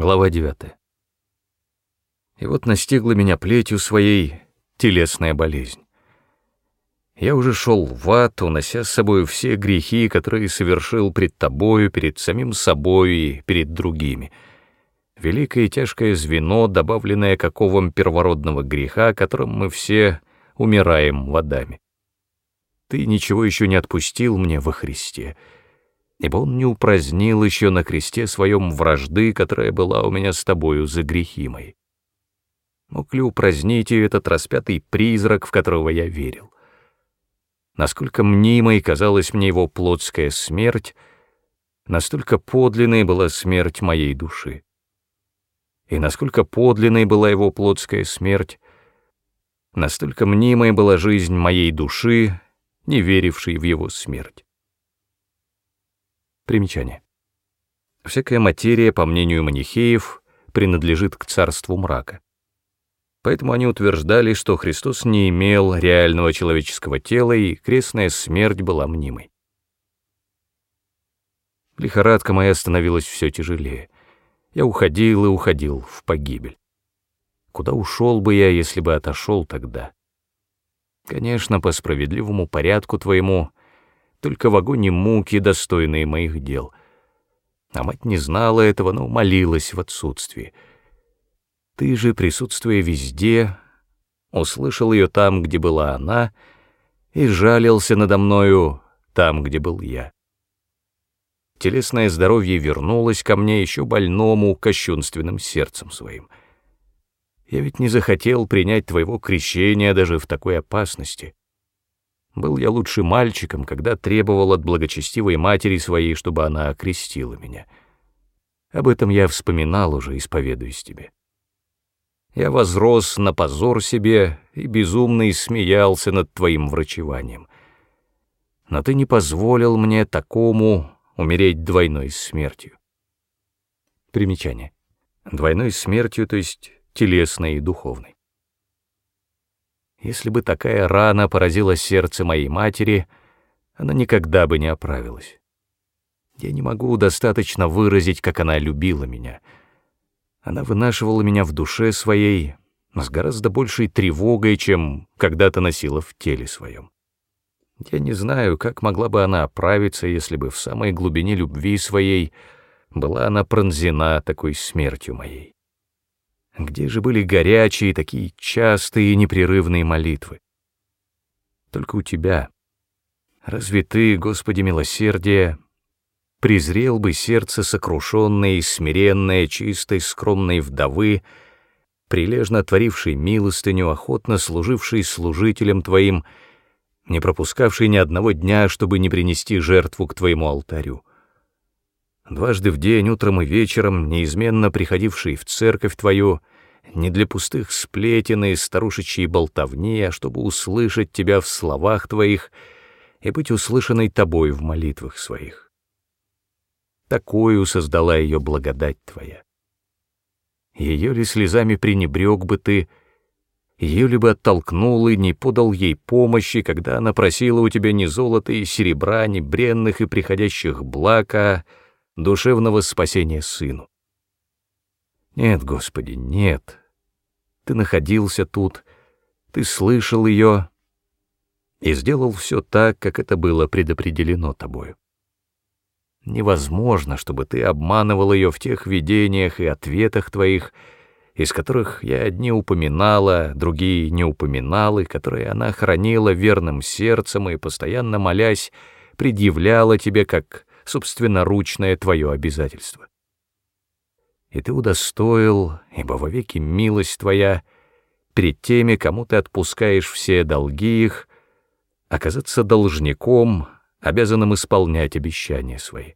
Глава 9. И вот настигла меня плетью своей телесная болезнь. Я уже шел в ад, унося с собой все грехи, которые совершил пред тобою, перед самим собой и перед другими. Великое и тяжкое звено, добавленное к оковам первородного греха, которым мы все умираем водами. Ты ничего еще не отпустил мне во Христе — ибо он не упразднил еще на кресте своем вражды, которая была у меня с тобою за грехи мои. Мог ли упразднить ее этот распятый призрак, в которого я верил? Насколько мнимой казалась мне его плотская смерть, настолько подлинной была смерть моей души. И насколько подлинной была его плотская смерть, настолько мнимой была жизнь моей души, не верившей в его смерть. Примечание. Всякая материя, по мнению манихеев, принадлежит к царству мрака. Поэтому они утверждали, что Христос не имел реального человеческого тела, и крестная смерть была мнимой. Лихорадка моя становилась все тяжелее. Я уходил и уходил в погибель. Куда ушел бы я, если бы отошел тогда? Конечно, по справедливому порядку твоему только в огоне муки, достойные моих дел. А мать не знала этого, но молилась в отсутствии. Ты же, присутствуя везде, услышал ее там, где была она, и жалился надо мною там, где был я. Телесное здоровье вернулось ко мне еще больному, кощунственным сердцем своим. Я ведь не захотел принять твоего крещения даже в такой опасности. Был я лучше мальчиком, когда требовал от благочестивой матери своей, чтобы она окрестила меня. Об этом я вспоминал уже, исповедуясь тебе. Я возрос на позор себе и безумно смеялся над твоим врачеванием. Но ты не позволил мне такому умереть двойной смертью. Примечание. Двойной смертью, то есть телесной и духовной. Если бы такая рана поразила сердце моей матери, она никогда бы не оправилась. Я не могу достаточно выразить, как она любила меня. Она вынашивала меня в душе своей с гораздо большей тревогой, чем когда-то носила в теле своем. Я не знаю, как могла бы она оправиться, если бы в самой глубине любви своей была она пронзена такой смертью моей. Где же были горячие, такие частые и непрерывные молитвы? Только у тебя. Разве ты, Господи милосердия, презрел бы сердце сокрушенное и смиренное, чистой, скромной вдовы, прилежно творившей милостыню, охотно служившей служителем твоим, не пропускавшей ни одного дня, чтобы не принести жертву к твоему алтарю? дважды в день, утром и вечером, неизменно приходивший в церковь твою, не для пустых сплетен и старушечьей болтовни, а чтобы услышать тебя в словах твоих и быть услышанной тобой в молитвах своих. Такую создала ее благодать твоя. Ее ли слезами пренебрег бы ты, ее ли бы оттолкнул и не подал ей помощи, когда она просила у тебя ни золота и серебра, ни бренных и приходящих благ, а душевного спасения сыну. Нет, Господи, нет. Ты находился тут, ты слышал ее и сделал все так, как это было предопределено тобою. Невозможно, чтобы ты обманывал ее в тех видениях и ответах твоих, из которых я одни упоминала, другие не упоминала, и которые она хранила верным сердцем и, постоянно молясь, предъявляла тебе как собственноручное твое обязательство. И ты удостоил, ибо вовеки милость твоя, перед теми, кому ты отпускаешь все долги их, оказаться должником, обязанным исполнять обещания свои.